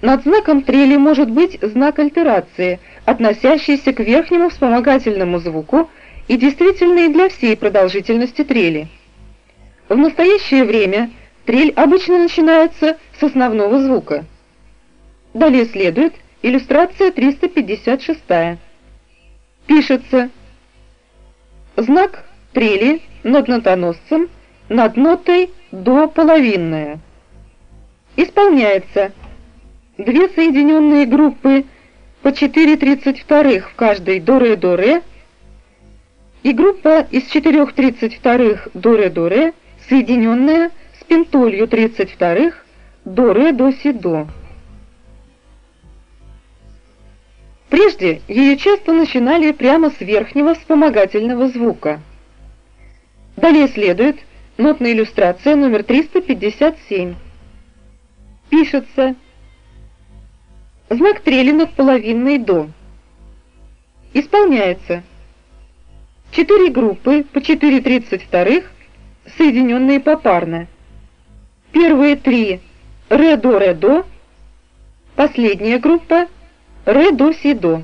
Над знаком трели может быть знак альтерации, относящийся к верхнему вспомогательному звуку и действительный для всей продолжительности трели. В настоящее время трель обычно начинается с основного звука. Далее следует иллюстрация 356. Пишется знак трели над нотоносцем над нотой до половинная. Исполняется две соединенные группы по 4 32 в каждой до ре до ре и группа из 4 32 до ре до ре соединенная с пентолью 32 до ре до си до. Прежде ее часто начинали прямо с верхнего вспомогательного звука. Далее следует нотная иллюстрация номер 357. Пишется знак трели над половинной до. Исполняется четыре группы по 4 32 соединенные попарно. Первые три ре до ре до, последняя группа ре до си до.